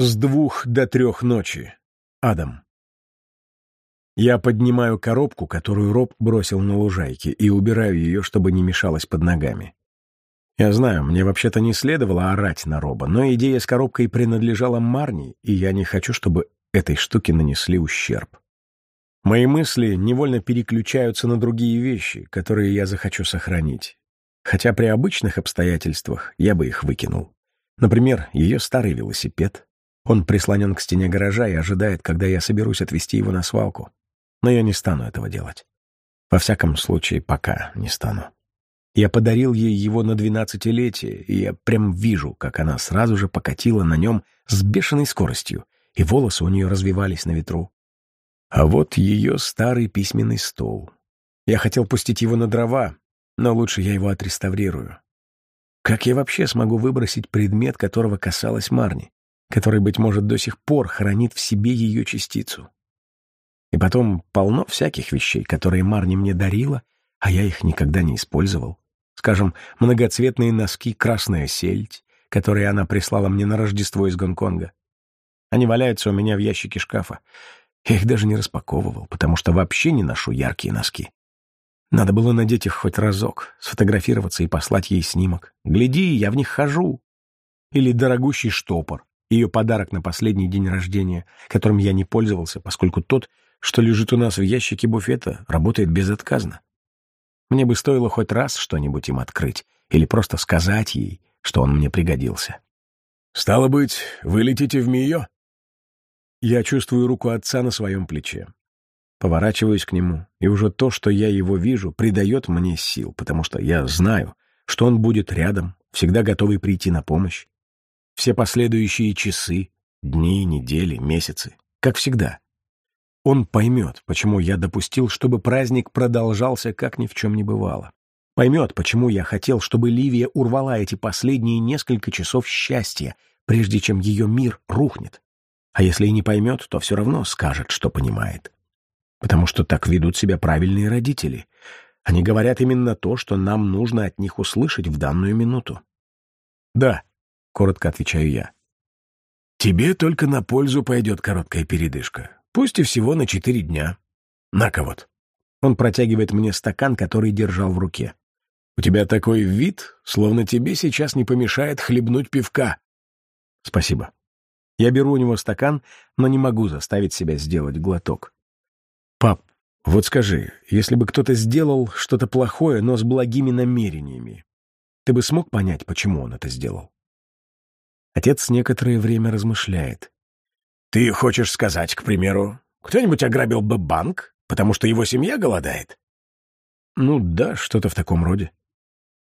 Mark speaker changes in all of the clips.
Speaker 1: С двух до трех ночи. Адам. Я поднимаю коробку, которую Роб бросил на лужайке, и убираю ее, чтобы не мешалась под ногами. Я знаю, мне вообще-то не следовало орать на Роба, но идея с коробкой принадлежала Марни, и я не хочу, чтобы этой штуке нанесли ущерб. Мои мысли невольно переключаются на другие вещи, которые я захочу сохранить. Хотя при обычных обстоятельствах я бы их выкинул. Например, ее старый велосипед. Он прислонен к стене гаража и ожидает, когда я соберусь отвезти его на свалку. Но я не стану этого делать. Во всяком случае, пока не стану. Я подарил ей его на двенадцатилетие, и я прям вижу, как она сразу же покатила на нем с бешеной скоростью, и волосы у нее развивались на ветру. А вот ее старый письменный стол. Я хотел пустить его на дрова, но лучше я его отреставрирую. Как я вообще смогу выбросить предмет, которого касалась Марни, который, быть может, до сих пор хранит в себе ее частицу? И потом полно всяких вещей, которые Марни мне дарила, а я их никогда не использовал. Скажем, многоцветные носки «Красная сельдь», которые она прислала мне на Рождество из Гонконга. Они валяются у меня в ящике шкафа. Я их даже не распаковывал, потому что вообще не ношу яркие носки. Надо было надеть их хоть разок, сфотографироваться и послать ей снимок. Гляди, я в них хожу. Или дорогущий штопор, ее подарок на последний день рождения, которым я не пользовался, поскольку тот, что лежит у нас в ящике буфета, работает безотказно. Мне бы стоило хоть раз что-нибудь им открыть или просто сказать ей, что он мне пригодился.
Speaker 2: «Стало быть, вы летите в Мио?»
Speaker 1: Я чувствую руку отца на своем плече. Поворачиваюсь к нему, и уже то, что я его вижу, придает мне сил, потому что я знаю, что он будет рядом, всегда готовый прийти на помощь. Все последующие часы, дни, недели, месяцы, как всегда. Он поймет, почему я допустил, чтобы праздник продолжался, как ни в чем не бывало. Поймет, почему я хотел, чтобы Ливия урвала эти последние несколько часов счастья, прежде чем ее мир рухнет. А если и не поймет, то все равно скажет, что понимает. Потому что так ведут себя правильные родители. Они говорят именно то, что нам нужно от них услышать в данную минуту. «Да», — коротко отвечаю я.
Speaker 2: «Тебе только на пользу пойдет короткая передышка пусть и всего на четыре дня. На-ка вот.
Speaker 1: Он протягивает мне стакан, который держал в руке.
Speaker 2: У тебя такой вид, словно тебе сейчас не помешает хлебнуть пивка.
Speaker 1: Спасибо. Я беру у него стакан, но не могу заставить себя сделать глоток. Пап, вот скажи, если бы кто-то сделал что-то плохое, но с благими намерениями, ты бы смог понять, почему он это сделал? Отец некоторое время размышляет.
Speaker 2: Ты хочешь сказать, к примеру, кто-нибудь ограбил бы банк, потому что его семья голодает?
Speaker 1: Ну да, что-то в таком роде.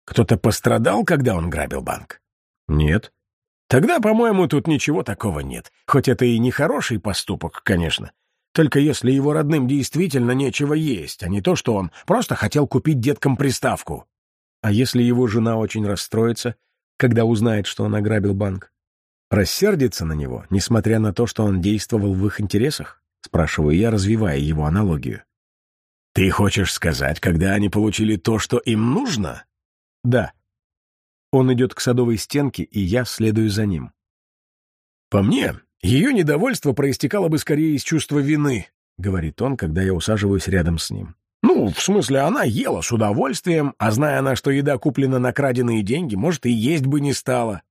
Speaker 2: Кто-то пострадал, когда он грабил банк?
Speaker 1: Нет.
Speaker 2: Тогда, по-моему, тут ничего такого нет. Хоть это и не хороший поступок, конечно. Только если его родным действительно нечего есть, а не то, что он просто хотел купить деткам приставку.
Speaker 1: А если его жена очень расстроится, когда узнает, что он ограбил банк? Рассердится на него, несмотря на то, что он действовал в их интересах? Спрашиваю я, развивая его аналогию.
Speaker 2: Ты хочешь сказать, когда они получили то, что им нужно?
Speaker 1: Да. Он идет к садовой стенке, и я следую за ним.
Speaker 2: По мне, ее недовольство проистекало бы скорее из чувства вины, говорит он, когда я усаживаюсь рядом с ним. Ну, в смысле, она ела с удовольствием, а зная она, что еда куплена на краденые деньги, может, и есть бы не стала.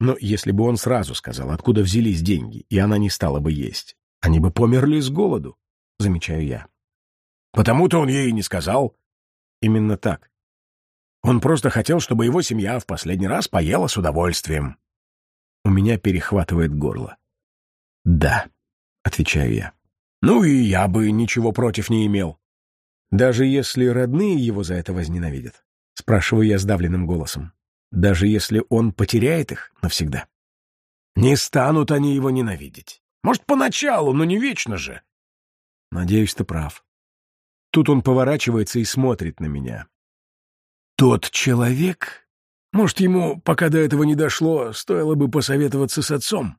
Speaker 1: Но если бы он сразу сказал, откуда взялись деньги, и она не стала бы есть, они бы померли с голоду, замечаю я.
Speaker 2: Потому-то он ей и не сказал.
Speaker 1: Именно так.
Speaker 2: Он просто хотел, чтобы его семья в последний раз поела с удовольствием.
Speaker 1: У меня перехватывает горло. «Да», — отвечаю я.
Speaker 2: «Ну и я бы ничего против не имел».
Speaker 1: «Даже если родные его за это возненавидят?» — спрашиваю я сдавленным голосом даже если он потеряет их навсегда.
Speaker 2: Не станут они его ненавидеть. Может, поначалу, но не вечно же.
Speaker 1: Надеюсь, ты прав. Тут он поворачивается и смотрит на меня.
Speaker 2: Тот человек... Может, ему, пока до этого не дошло, стоило бы посоветоваться с отцом?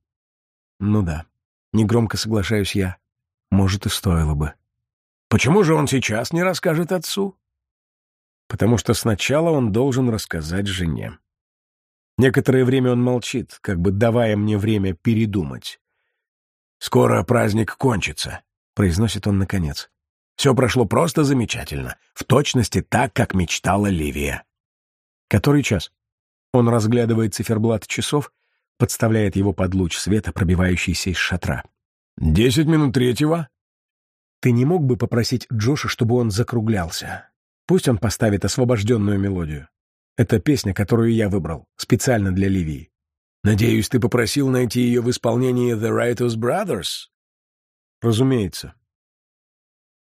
Speaker 1: Ну да, негромко соглашаюсь я. Может, и стоило бы.
Speaker 2: Почему же он сейчас не расскажет отцу?
Speaker 1: Потому что сначала он должен рассказать жене. Некоторое время он молчит, как бы давая мне время передумать.
Speaker 2: «Скоро праздник кончится», — произносит он наконец. «Все прошло просто замечательно, в точности так, как мечтала Ливия».
Speaker 1: «Который час?» Он разглядывает циферблат часов, подставляет его под луч света, пробивающийся из шатра.
Speaker 2: «Десять минут третьего».
Speaker 1: «Ты не мог бы попросить Джоша, чтобы он закруглялся? Пусть он поставит освобожденную мелодию. Это песня, которую я выбрал, специально для Ливии.
Speaker 2: Надеюсь, ты попросил найти ее в исполнении The Righteous Brothers?
Speaker 1: Разумеется.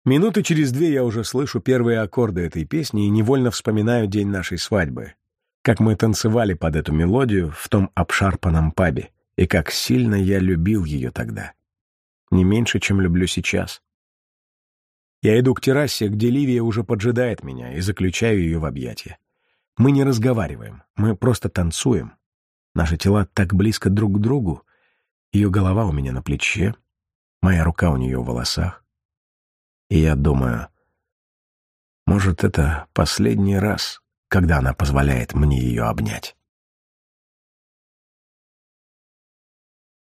Speaker 1: Минуты через две я уже слышу первые аккорды этой песни и невольно вспоминаю день нашей свадьбы. Как мы танцевали под эту мелодию в том обшарпанном пабе, и как сильно я любил ее тогда. Не меньше, чем люблю сейчас. Я иду к террасе, где Ливия уже поджидает меня, и заключаю ее в объятия. Мы не разговариваем, мы просто танцуем, Наши тела так близко друг к другу. Ее голова у меня на плече, моя рука у нее в волосах. И я думаю, может, это последний раз, когда она позволяет мне ее обнять.